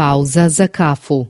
Pausa Zacafo.